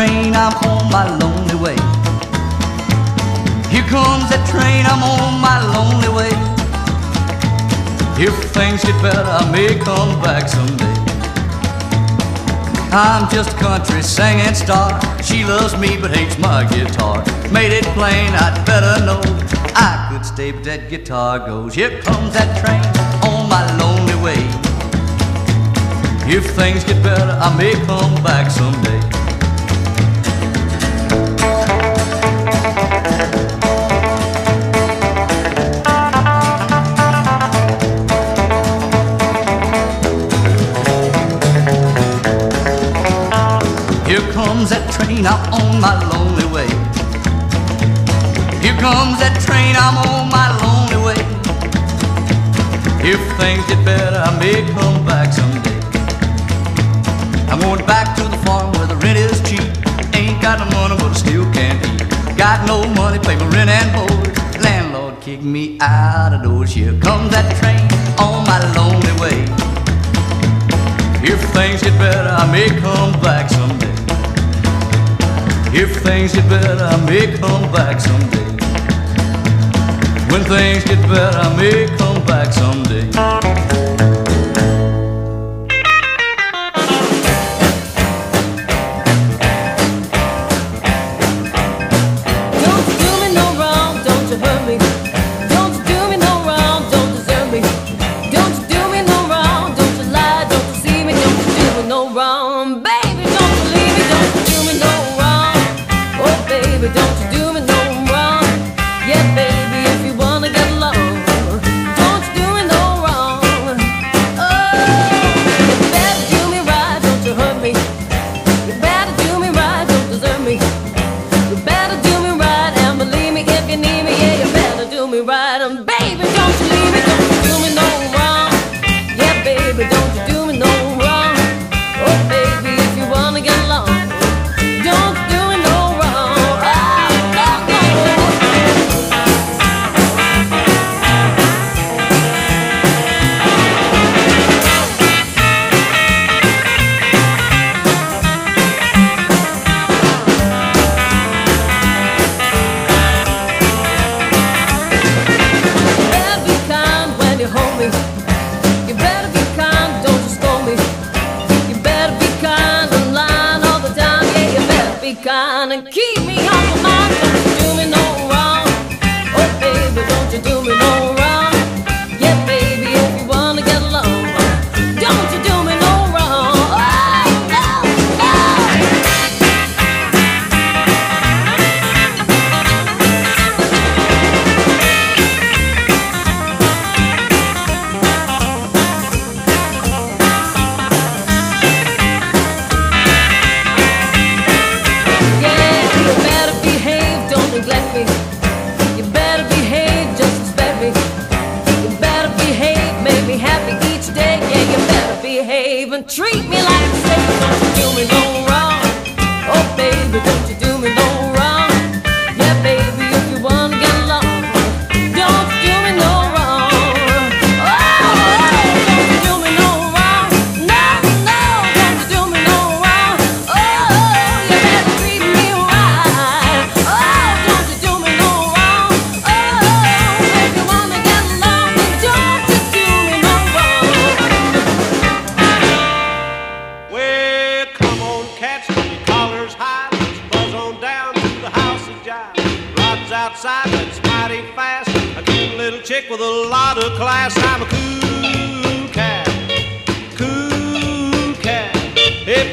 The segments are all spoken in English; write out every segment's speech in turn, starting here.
train, I'm on my lonely way. Here comes that train, I'm on my lonely way. If things get better, I may come back someday. I'm just a country singing star. She loves me but hates my guitar. Made it plain, I'd better know. I could stay, but that guitar goes. Here comes that train on my lonely way. If things get better, I may come back someday. Train, I'm on my lonely way. Here comes that train, I'm on my lonely way. If things get better, I may come back someday. I'm going back to the farm where the rent is cheap. Ain't got no money, but I still can't eat. Got no money, pay my rent and board. Landlord kicked me out of doors. Here comes that train on my lonely way. If things get better, I may come back someday. If things get better, I may come back someday. When things get better, I may come back someday.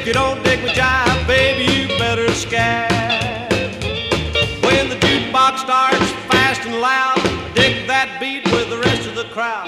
you don't dig my jive, baby, you better scat. When the jukebox starts fast and loud, dig that beat with the rest of the crowd.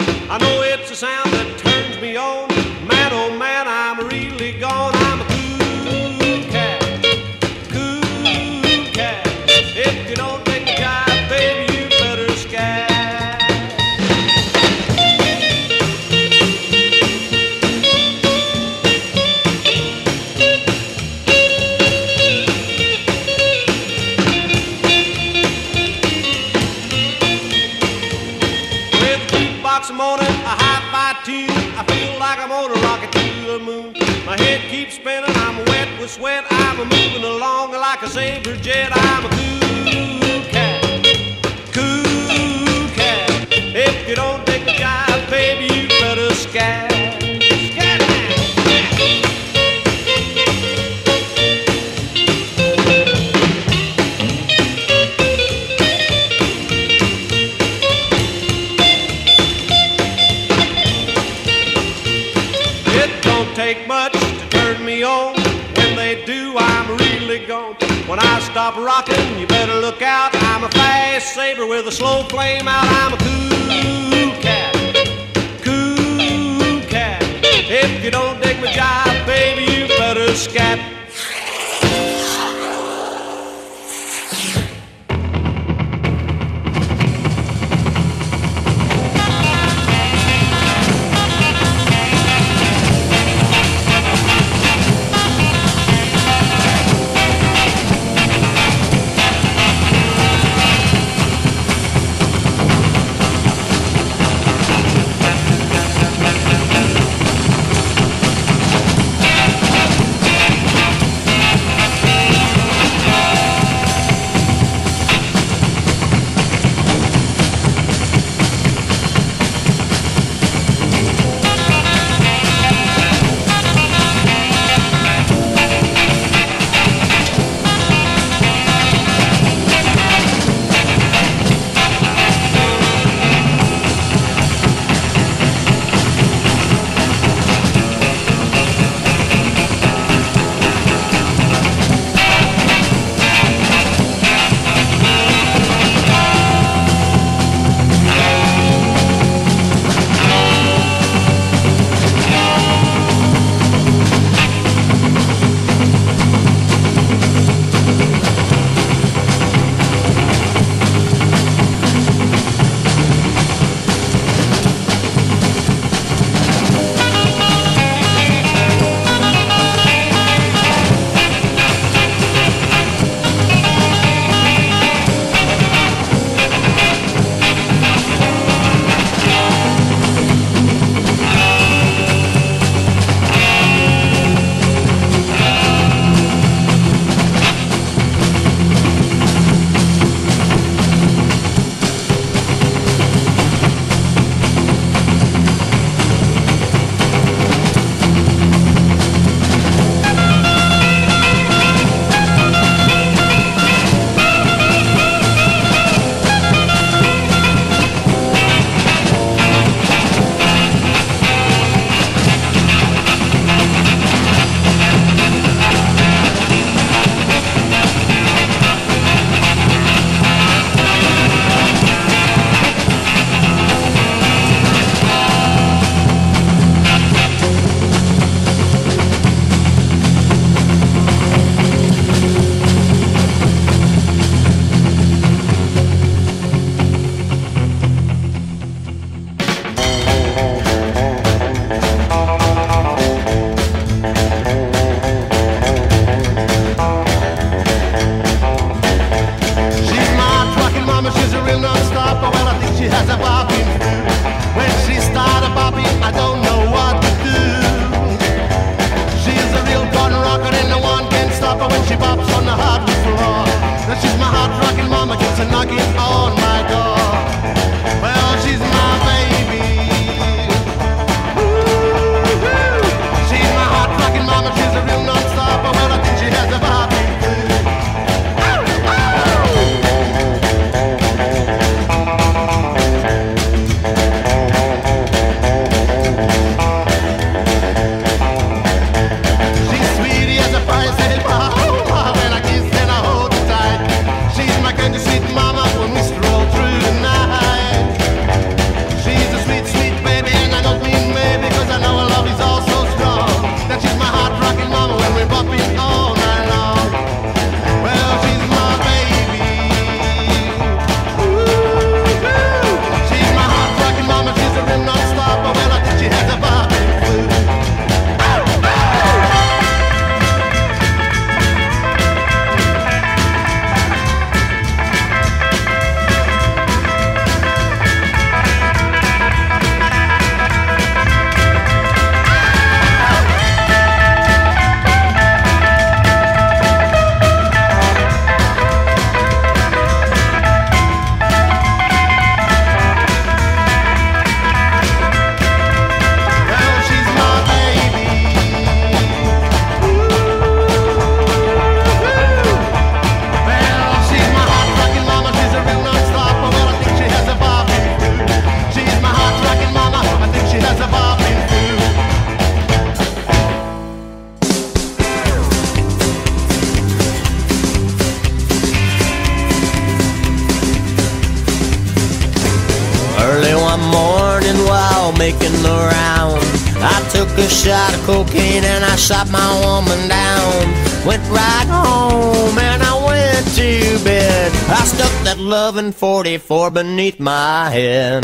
Loving 44 beneath my head.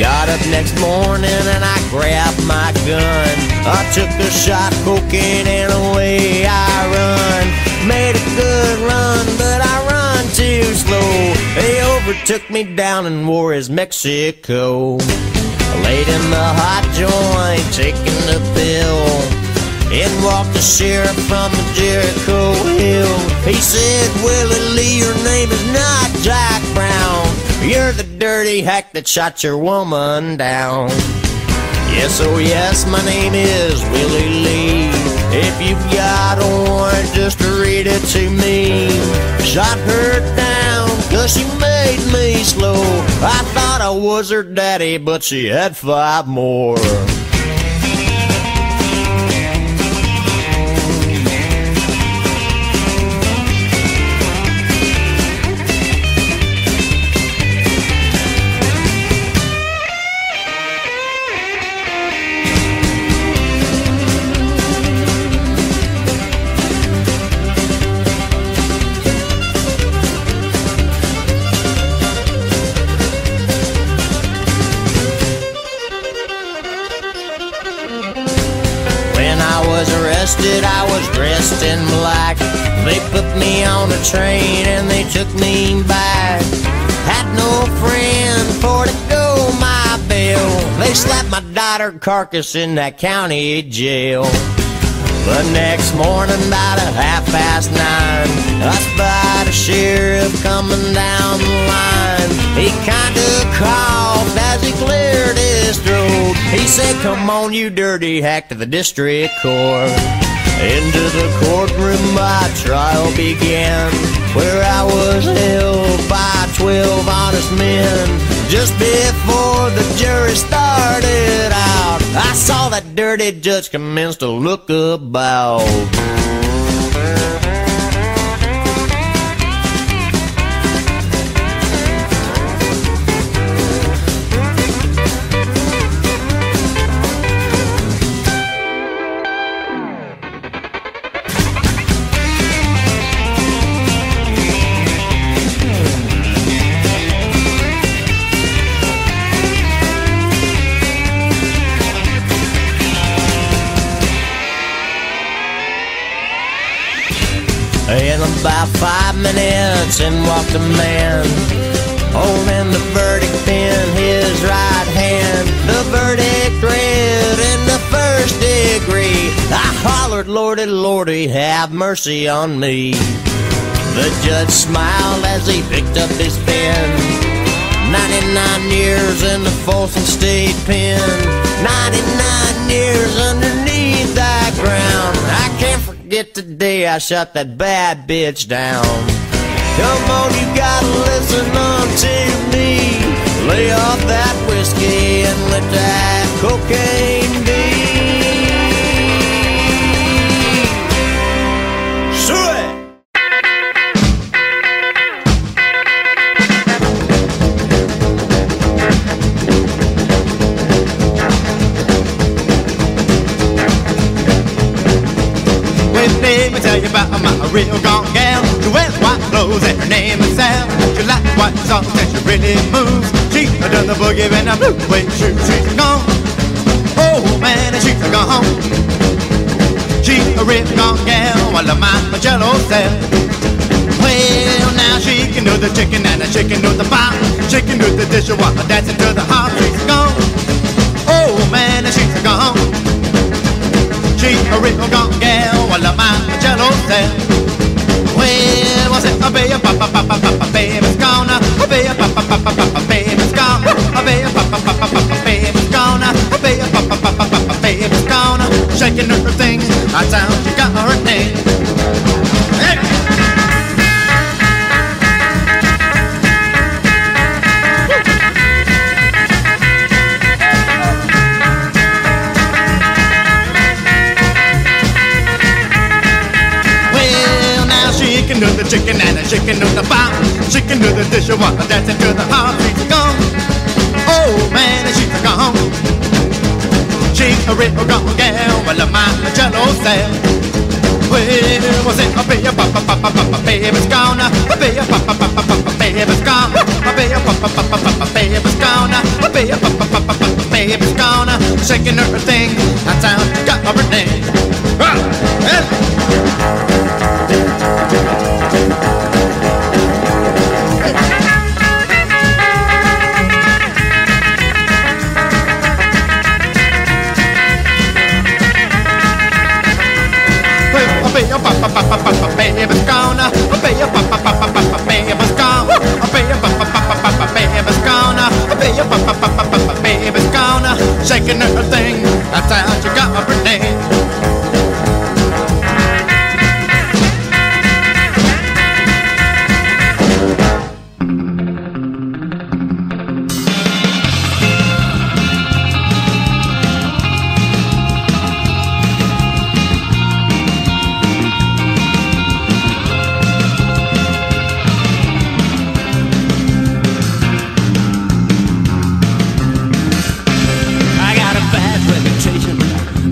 Got up next morning and I grabbed my gun. I took a shot cocaine and away I run. Made a good run, but I run too slow. They overtook me down in Juarez, Mexico. Laid in the hot joint, taking the pill. In walked the sheriff from the Jericho Hill. He said, Willie Lee, your name is not Jack Brown. You're the dirty hack that shot your woman down. Yes, oh yes, my name is Willie Lee. If you've got a warrant, just read it to me. Shot her down, cause she made me slow. I thought I was her daddy, but she had five more. Arrested, I was dressed in black. They put me on a train and they took me back. Had no friend for to go my bail. They slapped my daughter carcass in that county jail. The next morning, about a half past nine, I spied a sheriff coming down the line. He kinda coughed as he cleared his throat. He said, Come on, you dirty hack, to the district court. Into the courtroom, my trial began, where I was held by twelve honest men. Just before the jury started out, I saw that dirty judge commence to look about. About five minutes, in walked a man. holding the verdict in his right hand. The verdict read in the first degree. I hollered, Lordy, Lordy, have mercy on me. The judge smiled as he picked up his pen. 99 years in the Folsom State Pen. 99 years. I can't forget the day I shut that bad bitch down. Come on, you gotta listen unto me. Lay off that whiskey and let that cocaine be. Real gone gal. She wears white clothes and her name is Sal. She likes white socks and she really moves. She done the boogie and the blue suede shoes. She's gone. Oh man, and she's gone. She's a real gone gal. I love my jello Sal. Well, now she can do the chicken and she can do the pop. She can do the dishwasher, dancing to the hop. She's gone. Oh man, and she's gone. She a real gone gal, Well, was it a baby, papa, papa, papa, baby's gone. A baby, papa, papa, papa, baby's gone. A baby, papa, papa, papa, baby's gone. A baby, papa, papa, papa, baby's gone. Shaking her thing, that's she can do the. She can do the dishwasher, dancing to the heart. She's gone. Oh man, she's gone. She's a real gone gal. Well, my jello cell. Well, was it a baby, papa, papa, papa, baby's gone. A baby, papa, papa, papa, baby's gone. A baby, papa, papa, papa, baby's gone. A baby, papa, papa, papa, baby's gone. Shaking her thing, that's how she got her Shaking her thing, that's how she got her name.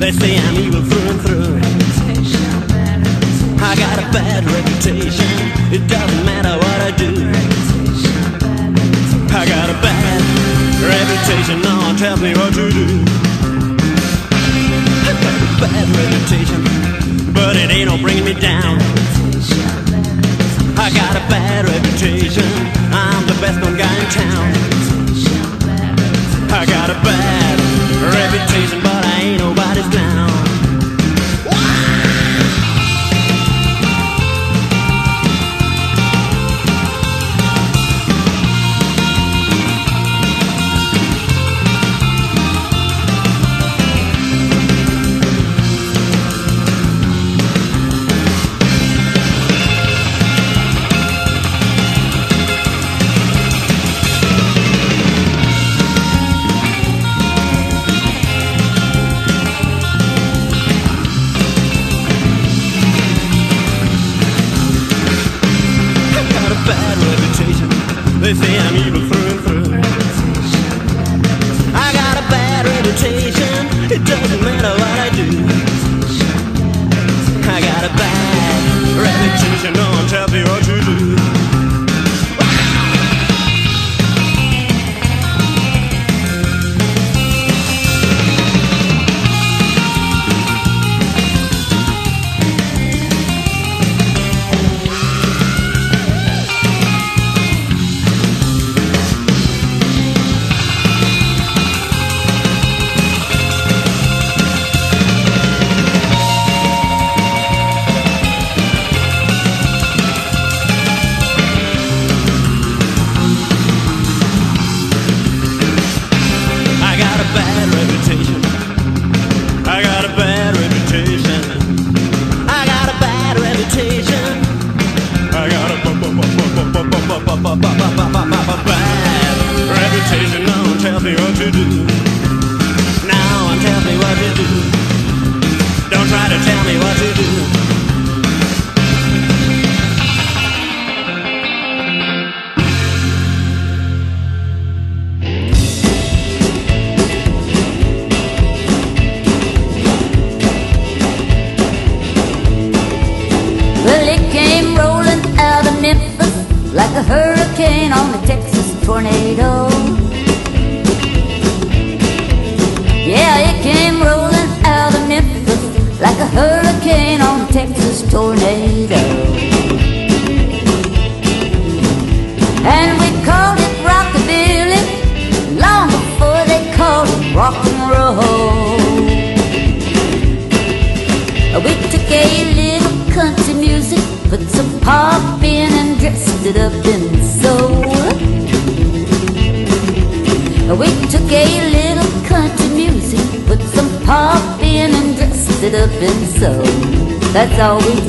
They I'm evil through and through. I got a bad reputation. It doesn't matter what I do. I got a bad reputation. No one tells me what to do. I got a bad reputation, but it ain't no bringing me down. I got a bad reputation. I'm the best known guy in town. I got a bad reputation, always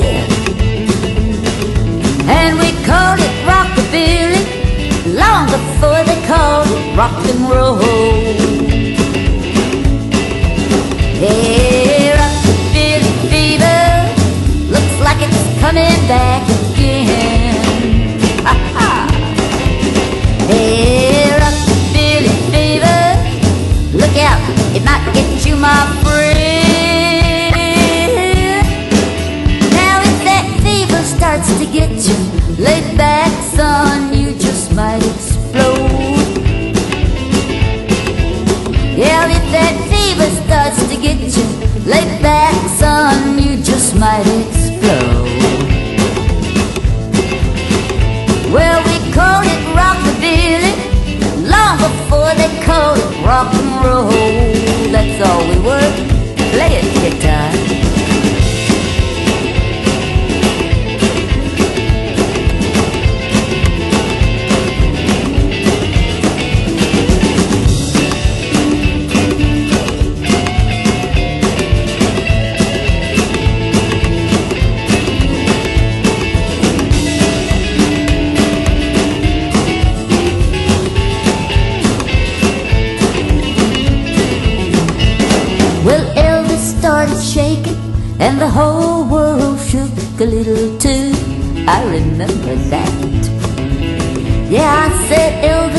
my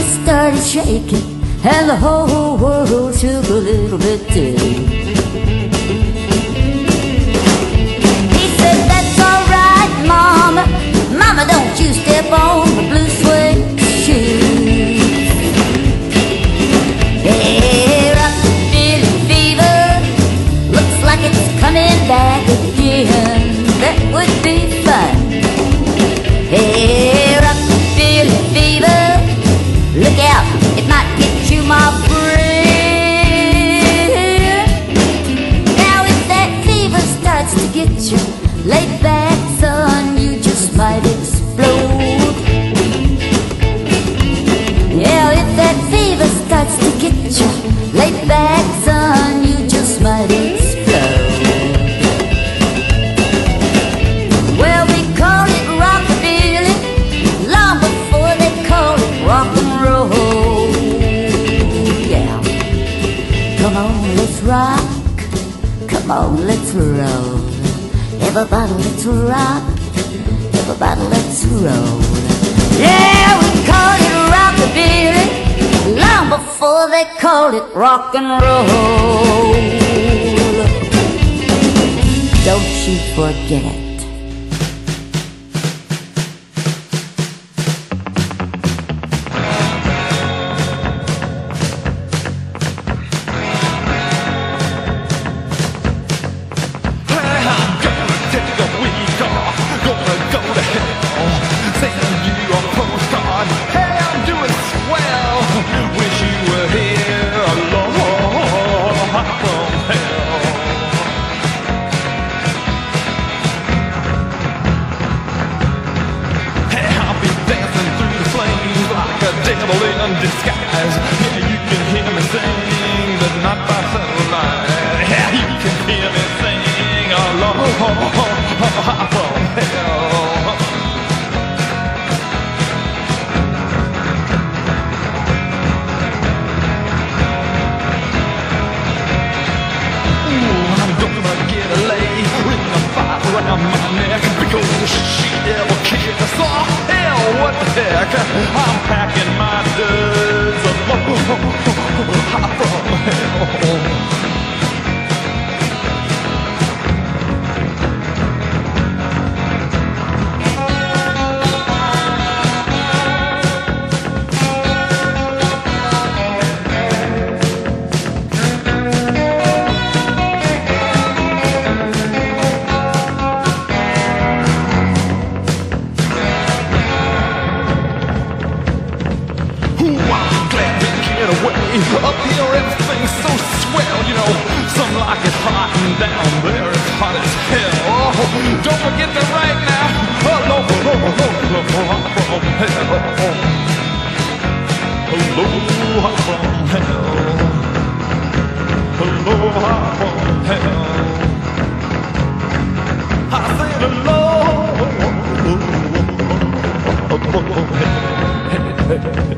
started shaking And the whole world shook a little bit too. He said, that's alright, Mama. Mama, don't you step on the blue suede shoes. Hey, Rockabilly fever. Looks like it's coming back again. That would be Come let's roll. Everybody, let's rock. Everybody, let's roll. Yeah, we called it rockabilly long before they called it rock and roll. Don't you forget it. the in disguise, Yeah, you can hear me sing, but not by sunlight. Yeah, you can hear me sing along from hell. Ooh, I'm gonna get laid with a fire around my neck goes she ever kick? I saw hell, what the heck? I'm packing my duds alone. I'm from hell. Up here everything's so swell, you know. Some like it hot and down there it's hot as hell. Oh, don't forget that right now. hello local, local, hello local, I'm from hell. Hello, I'm from hell. Aloha from hell. I said aloha. Oh, oh, oh, oh, oh, oh, oh, oh, oh, oh, oh, oh.